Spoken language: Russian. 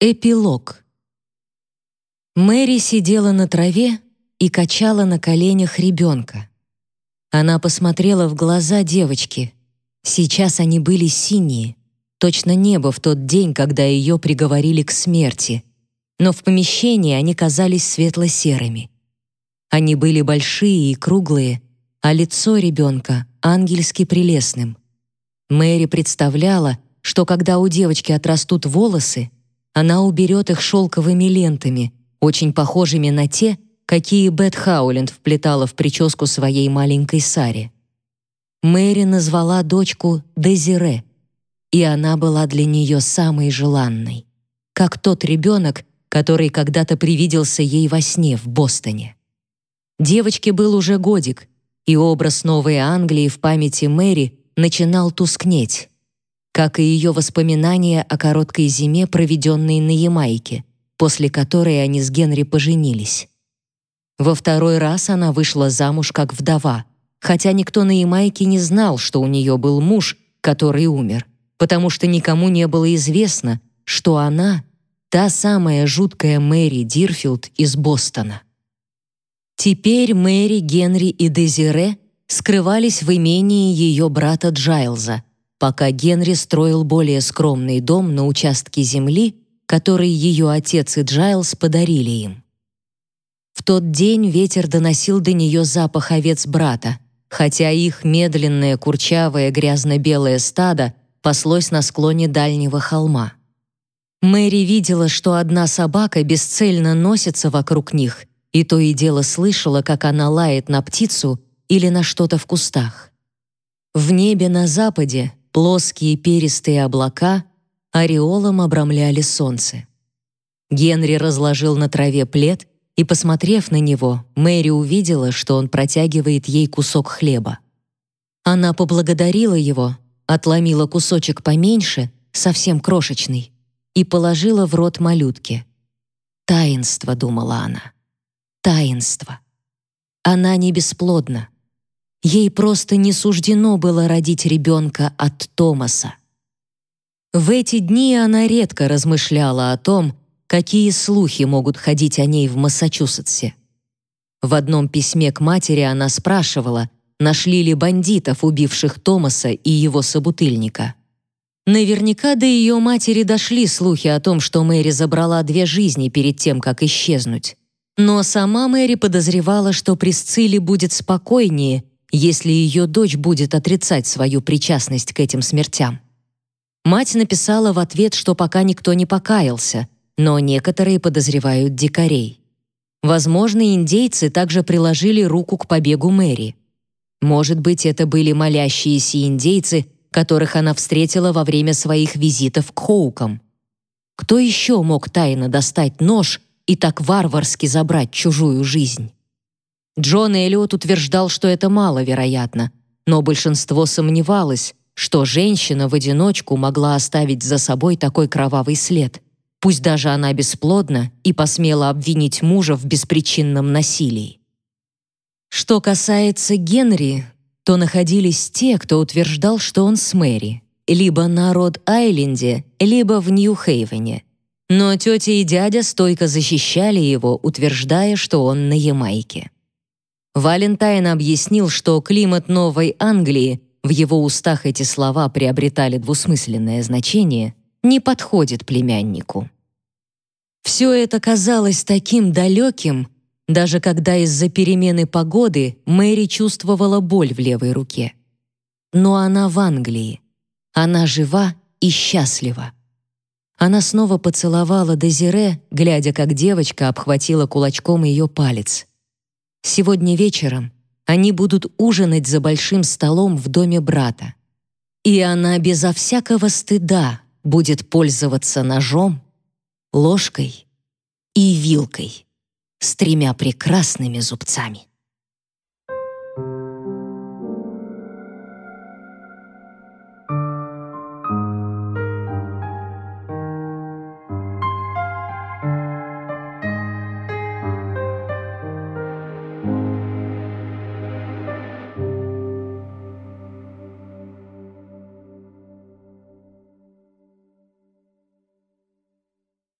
Эпилог. Мэри сидела на траве и качала на коленях ребенка. Она посмотрела в глаза девочки. Сейчас они были синие, точно небо в тот день, когда ее приговорили к смерти. Но в помещении они казались светло-серыми. Они были большие и круглые, а лицо ребенка ангельски прелестным. Мэри представляла, что когда у девочки отрастут волосы, она уберет их шелковыми лентами, очень похожими на те, какие Бет Хауленд вплетала в прическу своей маленькой Саре. Мэри назвала дочку Дезире, и она была для нее самой желанной, как тот ребенок, который когда-то привиделся ей во сне в Бостоне. Девочке был уже годик, и образ Новой Англии в памяти Мэри начинал тускнеть как и ее воспоминания о короткой зиме, проведенной на Ямайке, после которой они с Генри поженились. Во второй раз она вышла замуж как вдова, хотя никто на Ямайке не знал, что у нее был муж, который умер, потому что никому не было известно, что она — та самая жуткая Мэри Дирфилд из Бостона. Теперь Мэри, Генри и Дезире скрывались в имении ее брата Джайлза — пока Генри строил более скромный дом на участке земли, который ее отец и Джайлс подарили им. В тот день ветер доносил до нее запах овец брата, хотя их медленное, курчавое, грязно-белое стадо паслось на склоне дальнего холма. Мэри видела, что одна собака бесцельно носится вокруг них, и то и дело слышала, как она лает на птицу или на что-то в кустах. В небе на западе Плоские перистые облака ореолом обрамляли солнце. Генри разложил на траве плед, и, посмотрев на него, Мэри увидела, что он протягивает ей кусок хлеба. Она поблагодарила его, отломила кусочек поменьше, совсем крошечный, и положила в рот малютке. «Таинство», — думала она, — «таинство». Она не бесплодна. Ей просто не суждено было родить ребенка от Томаса. В эти дни она редко размышляла о том, какие слухи могут ходить о ней в Массачусетсе. В одном письме к матери она спрашивала, нашли ли бандитов, убивших Томаса и его собутыльника. Наверняка до ее матери дошли слухи о том, что Мэри забрала две жизни перед тем, как исчезнуть. Но сама Мэри подозревала, что при Сцилле будет спокойнее, если ее дочь будет отрицать свою причастность к этим смертям. Мать написала в ответ, что пока никто не покаялся, но некоторые подозревают дикарей. Возможно, индейцы также приложили руку к побегу Мэри. Может быть, это были молящиеся индейцы, которых она встретила во время своих визитов к Хоукам. Кто еще мог тайно достать нож и так варварски забрать чужую жизнь? Джон Эллиот утверждал, что это маловероятно, но большинство сомневалось, что женщина в одиночку могла оставить за собой такой кровавый след, пусть даже она бесплодна и посмела обвинить мужа в беспричинном насилии. Что касается Генри, то находились те, кто утверждал, что он с Мэри, либо на Род-Айленде, либо в Нью-Хейвене. Но тетя и дядя стойко защищали его, утверждая, что он на Ямайке. Валентайн объяснил, что климат Новой Англии, в его устах эти слова приобретали двусмысленное значение, не подходит племяннику. Все это казалось таким далеким, даже когда из-за перемены погоды Мэри чувствовала боль в левой руке. Но она в Англии. Она жива и счастлива. Она снова поцеловала Дезире, глядя, как девочка обхватила кулачком ее палец. Сегодня вечером они будут ужинать за большим столом в доме брата. И она безо всякого стыда будет пользоваться ножом, ложкой и вилкой с тремя прекрасными зубцами.